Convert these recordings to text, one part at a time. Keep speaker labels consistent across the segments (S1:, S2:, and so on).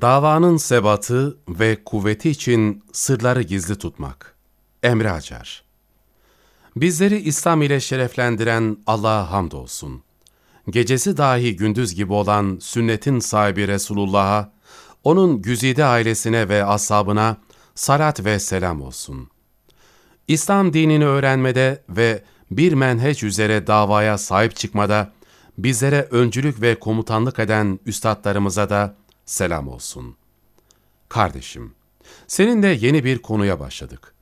S1: Davanın sebatı ve kuvveti için sırları gizli tutmak. Emre Acar Bizleri İslam ile şereflendiren Allah'a hamdolsun. Gecesi dahi gündüz gibi olan sünnetin sahibi Resulullah'a, onun güzide ailesine ve ashabına salat ve selam olsun. İslam dinini öğrenmede ve bir menheç üzere davaya sahip çıkmada bizlere öncülük ve komutanlık eden üstadlarımıza da selam olsun. Kardeşim, seninle yeni bir konuya başladık.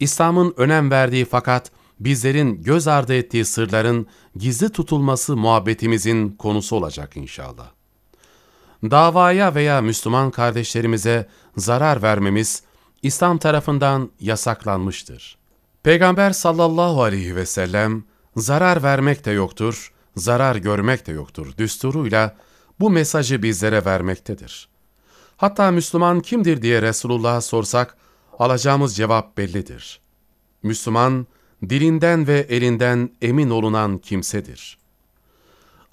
S1: İslam'ın önem verdiği fakat bizlerin göz ardı ettiği sırların gizli tutulması muhabbetimizin konusu olacak inşallah. Davaya veya Müslüman kardeşlerimize zarar vermemiz İslam tarafından yasaklanmıştır. Peygamber sallallahu aleyhi ve sellem zarar vermek de yoktur, zarar görmek de yoktur düsturuyla bu mesajı bizlere vermektedir. Hatta Müslüman kimdir diye Resulullah'a sorsak alacağımız cevap bellidir. Müslüman dilinden ve elinden emin olunan kimsedir.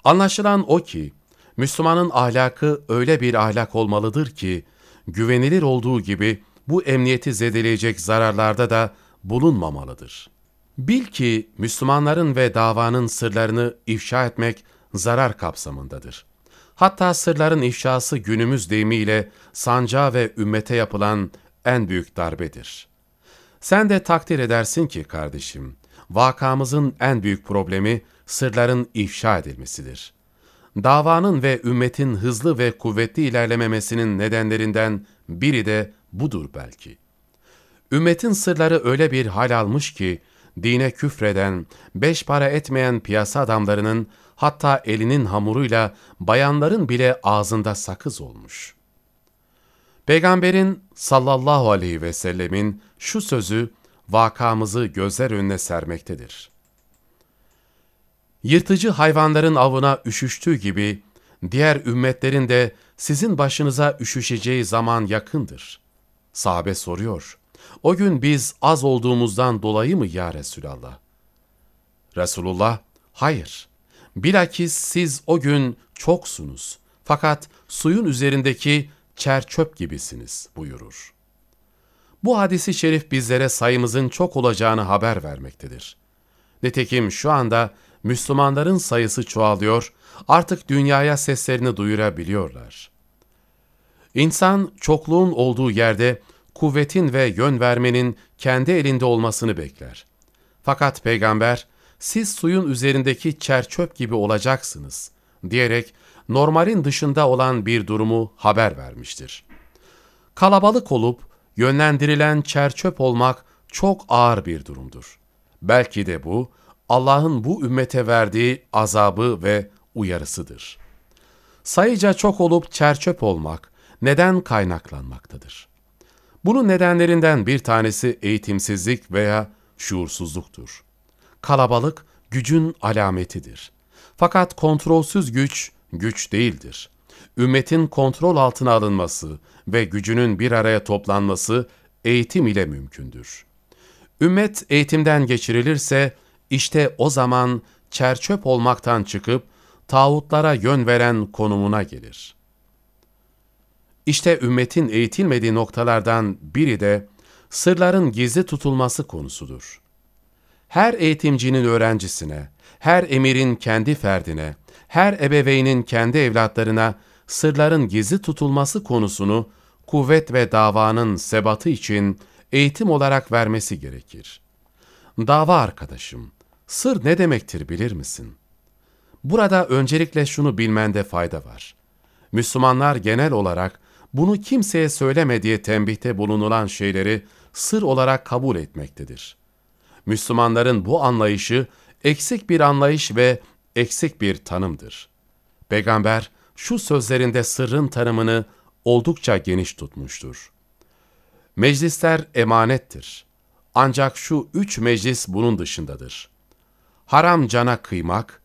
S1: Anlaşılan o ki Müslümanın ahlakı öyle bir ahlak olmalıdır ki güvenilir olduğu gibi bu emniyeti zedeleyecek zararlarda da bulunmamalıdır. Bil ki Müslümanların ve davanın sırlarını ifşa etmek zarar kapsamındadır. Hatta sırların ifşası günümüz deyimiyle sancağa ve ümmete yapılan en büyük darbedir. Sen de takdir edersin ki kardeşim, vakamızın en büyük problemi sırların ifşa edilmesidir. Davanın ve ümmetin hızlı ve kuvvetli ilerlememesinin nedenlerinden biri de budur belki. Ümmetin sırları öyle bir hal almış ki, dine küfreden, beş para etmeyen piyasa adamlarının hatta elinin hamuruyla bayanların bile ağzında sakız olmuş. Peygamberin sallallahu aleyhi ve sellemin şu sözü vakamızı gözler önüne sermektedir. Yırtıcı hayvanların avına üşüştüğü gibi, diğer ümmetlerin de sizin başınıza üşüşeceği zaman yakındır. Sahabe soruyor, o gün biz az olduğumuzdan dolayı mı ya Resulallah? Resulullah, hayır. Bilakis siz o gün çoksunuz. Fakat suyun üzerindeki çer çöp gibisiniz buyurur. Bu hadisi şerif bizlere sayımızın çok olacağını haber vermektedir. Nitekim şu anda Müslümanların sayısı çoğalıyor, artık dünyaya seslerini duyurabiliyorlar. İnsan çokluğun olduğu yerde kuvvetin ve yön vermenin kendi elinde olmasını bekler. Fakat peygamber, siz suyun üzerindeki çerçöp gibi olacaksınız diyerek normalin dışında olan bir durumu haber vermiştir. Kalabalık olup yönlendirilen çerçöp olmak çok ağır bir durumdur. Belki de bu, Allah'ın bu ümmete verdiği azabı ve uyarısıdır. Sayıca çok olup çerçöp olmak neden kaynaklanmaktadır? Bunun nedenlerinden bir tanesi eğitimsizlik veya şuursuzluktur. Kalabalık gücün alametidir. Fakat kontrolsüz güç, güç değildir. Ümmetin kontrol altına alınması ve gücünün bir araya toplanması eğitim ile mümkündür. Ümmet eğitimden geçirilirse, işte o zaman çerçöp olmaktan çıkıp, tağutlara yön veren konumuna gelir.'' İşte ümmetin eğitilmediği noktalardan biri de sırların gizli tutulması konusudur. Her eğitimcinin öğrencisine, her emirin kendi ferdine, her ebeveynin kendi evlatlarına sırların gizli tutulması konusunu kuvvet ve davanın sebatı için eğitim olarak vermesi gerekir. Dava arkadaşım, sır ne demektir bilir misin? Burada öncelikle şunu bilmende fayda var. Müslümanlar genel olarak bunu kimseye söyleme diye tembihte bulunulan şeyleri sır olarak kabul etmektedir. Müslümanların bu anlayışı eksik bir anlayış ve eksik bir tanımdır. Peygamber şu sözlerinde sırrın tanımını oldukça geniş tutmuştur. Meclisler emanettir. Ancak şu üç meclis bunun dışındadır. Haram cana kıymak,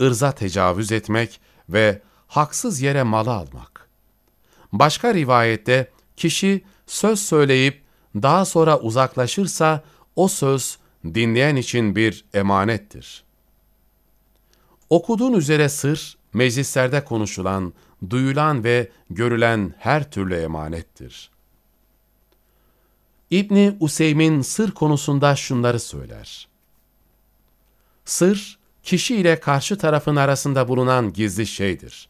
S1: ırza tecavüz etmek ve haksız yere malı almak. Başka rivayette kişi söz söyleyip daha sonra uzaklaşırsa o söz dinleyen için bir emanettir. Okuduğun üzere sır, meclislerde konuşulan, duyulan ve görülen her türlü emanettir. İbni Useym'in sır konusunda şunları söyler. Sır, kişi ile karşı tarafın arasında bulunan gizli şeydir.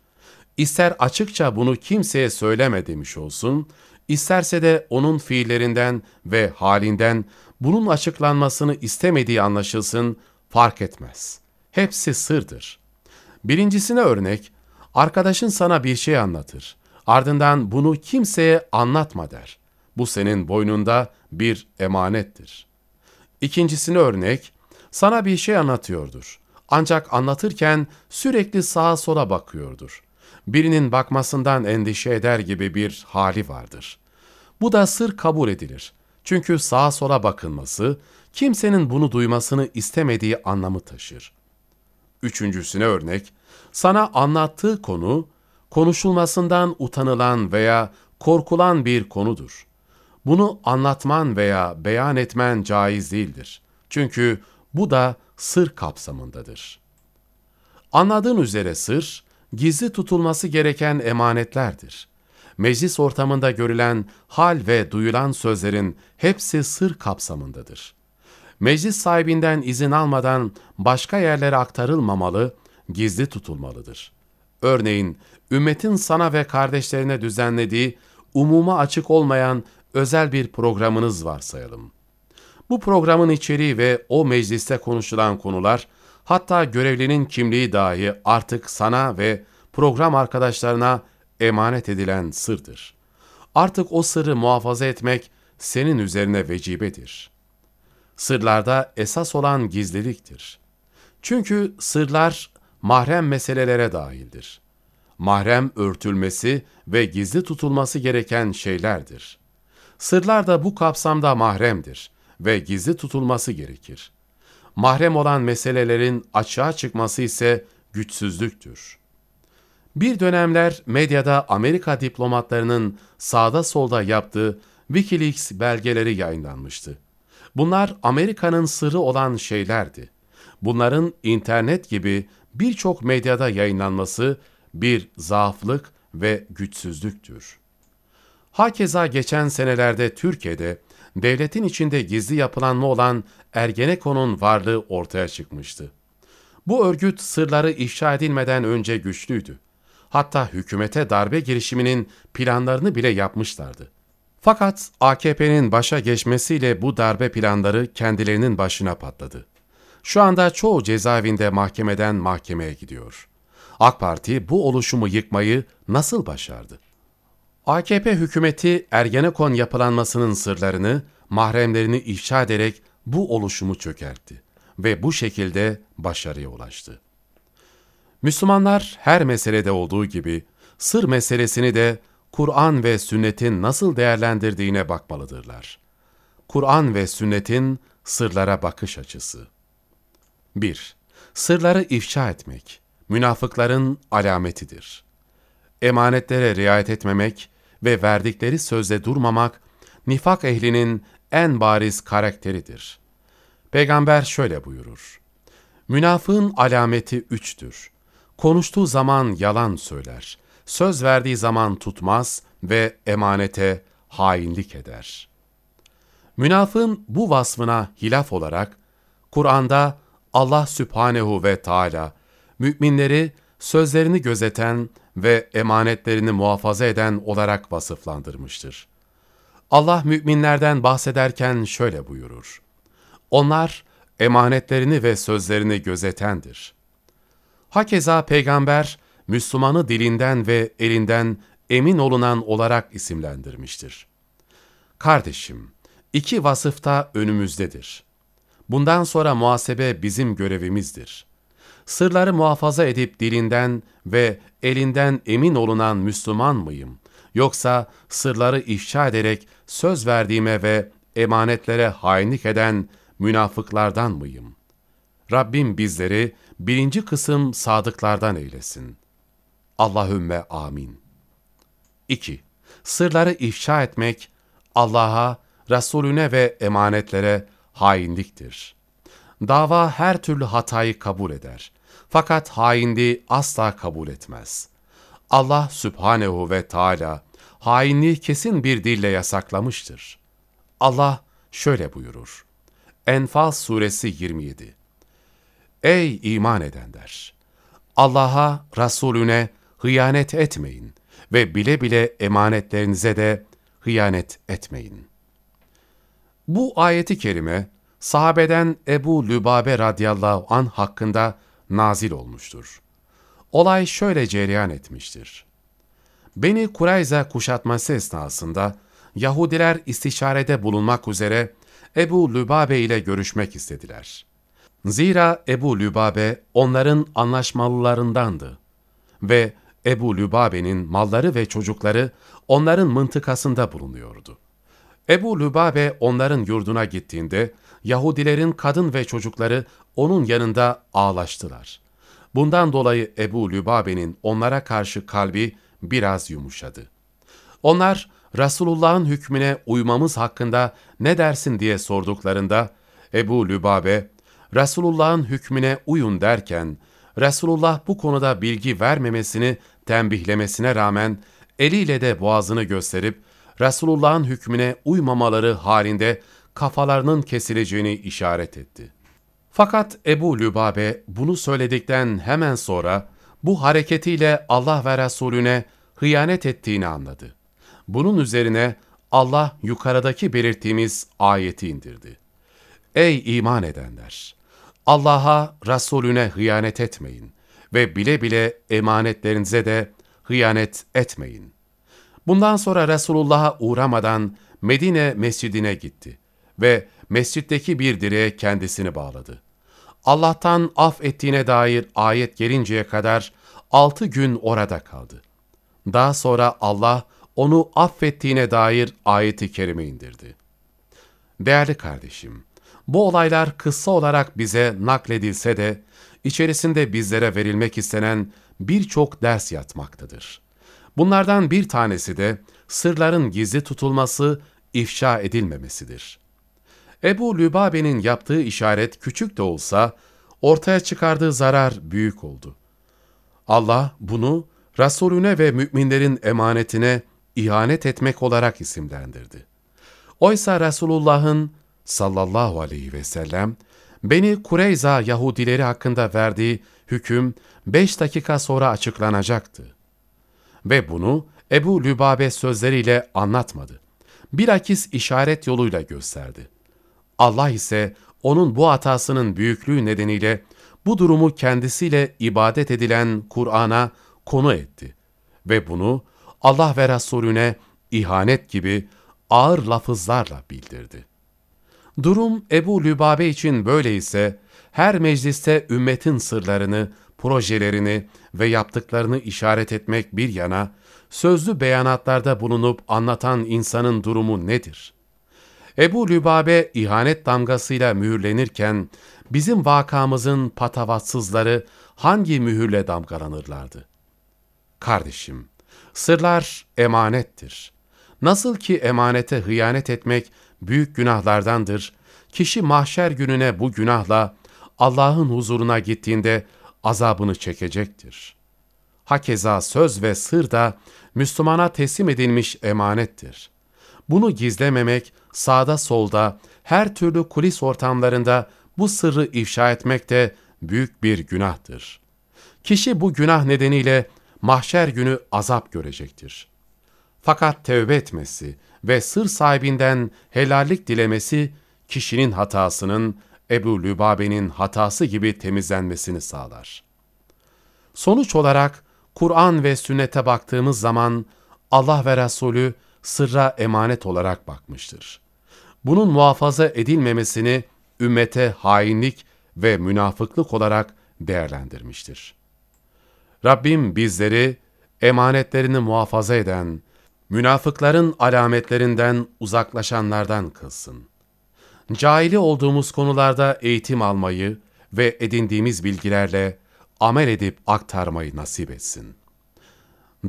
S1: İster açıkça bunu kimseye söyleme demiş olsun, isterse de onun fiillerinden ve halinden bunun açıklanmasını istemediği anlaşılsın, fark etmez. Hepsi sırdır. Birincisine örnek, arkadaşın sana bir şey anlatır. Ardından bunu kimseye anlatma der. Bu senin boynunda bir emanettir. İkincisine örnek, sana bir şey anlatıyordur. Ancak anlatırken sürekli sağa sola bakıyordur. Birinin bakmasından endişe eder gibi bir hali vardır. Bu da sır kabul edilir. Çünkü sağa sola bakılması, kimsenin bunu duymasını istemediği anlamı taşır. Üçüncüsüne örnek, sana anlattığı konu, konuşulmasından utanılan veya korkulan bir konudur. Bunu anlatman veya beyan etmen caiz değildir. Çünkü bu da sır kapsamındadır. Anladığın üzere sır, gizli tutulması gereken emanetlerdir. Meclis ortamında görülen hal ve duyulan sözlerin hepsi sır kapsamındadır. Meclis sahibinden izin almadan başka yerlere aktarılmamalı, gizli tutulmalıdır. Örneğin, ümmetin sana ve kardeşlerine düzenlediği, umuma açık olmayan özel bir programınız varsayalım. Bu programın içeriği ve o mecliste konuşulan konular, hatta görevlinin kimliği dahi artık sana ve program arkadaşlarına emanet edilen sırdır. Artık o sırrı muhafaza etmek senin üzerine vecibedir. Sırlarda esas olan gizliliktir. Çünkü sırlar mahrem meselelere dahildir. Mahrem örtülmesi ve gizli tutulması gereken şeylerdir. Sırlar da bu kapsamda mahremdir ve gizli tutulması gerekir. Mahrem olan meselelerin açığa çıkması ise güçsüzlüktür. Bir dönemler medyada Amerika diplomatlarının sağda solda yaptığı Wikileaks belgeleri yayınlanmıştı. Bunlar Amerika'nın sırrı olan şeylerdi. Bunların internet gibi birçok medyada yayınlanması bir zaaflık ve güçsüzlüktür. Hakeza geçen senelerde Türkiye'de devletin içinde gizli yapılanma olan Ergenekon'un varlığı ortaya çıkmıştı. Bu örgüt sırları ifşa edilmeden önce güçlüydü. Hatta hükümete darbe girişiminin planlarını bile yapmışlardı. Fakat AKP'nin başa geçmesiyle bu darbe planları kendilerinin başına patladı. Şu anda çoğu cezaevinde mahkemeden mahkemeye gidiyor. AK Parti bu oluşumu yıkmayı nasıl başardı? AKP hükümeti Ergenekon yapılanmasının sırlarını, mahremlerini ifşa ederek bu oluşumu çökertti ve bu şekilde başarıya ulaştı. Müslümanlar her meselede olduğu gibi sır meselesini de Kur'an ve sünnetin nasıl değerlendirdiğine bakmalıdırlar. Kur'an ve sünnetin sırlara bakış açısı 1. Sırları ifşa etmek, münafıkların alametidir. Emanetlere riayet etmemek ve verdikleri sözde durmamak, nifak ehlinin en bariz karakteridir. Peygamber şöyle buyurur. Münafığın alameti üçtür. Konuştuğu zaman yalan söyler, söz verdiği zaman tutmaz ve emanete hainlik eder. Münafığın bu vasfına hilaf olarak, Kur'an'da Allah Sübhanehu ve Teala müminleri sözlerini gözeten ve emanetlerini muhafaza eden olarak vasıflandırmıştır. Allah müminlerden bahsederken şöyle buyurur. Onlar emanetlerini ve sözlerini gözetendir. Hakeza peygamber, Müslümanı dilinden ve elinden emin olunan olarak isimlendirmiştir. Kardeşim, iki vasıfta önümüzdedir. Bundan sonra muhasebe bizim görevimizdir. Sırları muhafaza edip dilinden ve elinden emin olunan Müslüman mıyım? Yoksa sırları ifşa ederek söz verdiğime ve emanetlere hainlik eden münafıklardan mıyım? Rabbim bizleri birinci kısım sadıklardan eylesin. Allahümme amin. 2. Sırları ifşa etmek, Allah'a, Resulüne ve emanetlere hainliktir. Dava her türlü hatayı kabul eder. Fakat hainliği asla kabul etmez. Allah Sübhanehu ve Teala hainliği kesin bir dille yasaklamıştır. Allah şöyle buyurur. Enfal suresi 27 Ey iman edenler! Allah'a, Resulüne hıyanet etmeyin ve bile bile emanetlerinize de hıyanet etmeyin. Bu ayeti kerime, sahabeden Ebu Lübabe radıyallahu an hakkında nazil olmuştur. Olay şöyle cereyan etmiştir. Beni Kurayza kuşatması esnasında Yahudiler istişarede bulunmak üzere Ebu Lübabe ile görüşmek istediler. Zira Ebu Lübabe onların anlaşmalılarındandı ve Ebu Lübabe'nin malları ve çocukları onların mıntıkasında bulunuyordu. Ebu Lübabe onların yurduna gittiğinde Yahudilerin kadın ve çocukları onun yanında ağlaştılar. Bundan dolayı Ebu Lübabe'nin onlara karşı kalbi biraz yumuşadı. Onlar Resulullah'ın hükmüne uymamız hakkında ne dersin diye sorduklarında Ebu Lübabe, Resulullah'ın hükmüne uyun derken, Resulullah bu konuda bilgi vermemesini tembihlemesine rağmen eliyle de boğazını gösterip Resulullah'ın hükmüne uymamaları halinde kafalarının kesileceğini işaret etti. Fakat Ebu Lübabe bunu söyledikten hemen sonra bu hareketiyle Allah ve Resulüne hıyanet ettiğini anladı. Bunun üzerine Allah yukarıdaki belirttiğimiz ayeti indirdi. Ey iman edenler! Allah'a, Resulüne hıyanet etmeyin ve bile bile emanetlerinize de hıyanet etmeyin. Bundan sonra Resulullah'a uğramadan Medine mescidine gitti ve mescitteki bir direğe kendisini bağladı. Allah'tan af ettiğine dair ayet gelinceye kadar altı gün orada kaldı. Daha sonra Allah onu affettiğine dair ayeti kerime indirdi. Değerli kardeşim, bu olaylar kıssa olarak bize nakledilse de, içerisinde bizlere verilmek istenen birçok ders yatmaktadır. Bunlardan bir tanesi de sırların gizli tutulması, ifşa edilmemesidir. Ebu Lübabe'nin yaptığı işaret küçük de olsa, ortaya çıkardığı zarar büyük oldu. Allah bunu Resulüne ve müminlerin emanetine ihanet etmek olarak isimlendirdi. Oysa Resulullah'ın sallallahu aleyhi ve sellem Beni Kureyza Yahudileri hakkında verdiği hüküm beş dakika sonra açıklanacaktı. Ve bunu Ebu Lübabe sözleriyle anlatmadı. Bilakis işaret yoluyla gösterdi. Allah ise onun bu hatasının büyüklüğü nedeniyle bu durumu kendisiyle ibadet edilen Kur'an'a konu etti. Ve bunu Allah ve Resulüne ihanet gibi ağır lafızlarla bildirdi. Durum Ebu Lübabe için böyle ise her mecliste ümmetin sırlarını, projelerini ve yaptıklarını işaret etmek bir yana, sözlü beyanatlarda bulunup anlatan insanın durumu nedir? Ebu Lübabe ihanet damgasıyla mühürlenirken, bizim vakamızın patavatsızları hangi mühürle damgalanırlardı? Kardeşim, sırlar emanettir. Nasıl ki emanete hıyanet etmek büyük günahlardandır, kişi mahşer gününe bu günahla Allah'ın huzuruna gittiğinde azabını çekecektir. Hakeza söz ve sır da Müslümana teslim edilmiş emanettir. Bunu gizlememek, sağda solda, her türlü kulis ortamlarında bu sırrı ifşa etmek de büyük bir günahtır. Kişi bu günah nedeniyle mahşer günü azap görecektir. Fakat tevbe etmesi ve sır sahibinden helallik dilemesi, kişinin hatasının Ebu Lübabe'nin hatası gibi temizlenmesini sağlar. Sonuç olarak Kur'an ve sünnete baktığımız zaman Allah ve Resulü sırra emanet olarak bakmıştır. Bunun muhafaza edilmemesini ümmete hainlik ve münafıklık olarak değerlendirmiştir. Rabbim bizleri emanetlerini muhafaza eden, münafıkların alametlerinden uzaklaşanlardan kılsın. Cahili olduğumuz konularda eğitim almayı ve edindiğimiz bilgilerle amel edip aktarmayı nasip etsin.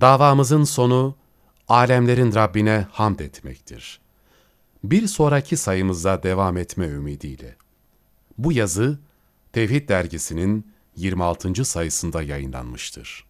S1: Davamızın sonu, alemlerin Rabbine hamd etmektir. Bir sonraki sayımızda devam etme ümidiyle. Bu yazı, Tevhid dergisinin 26. sayısında yayınlanmıştır.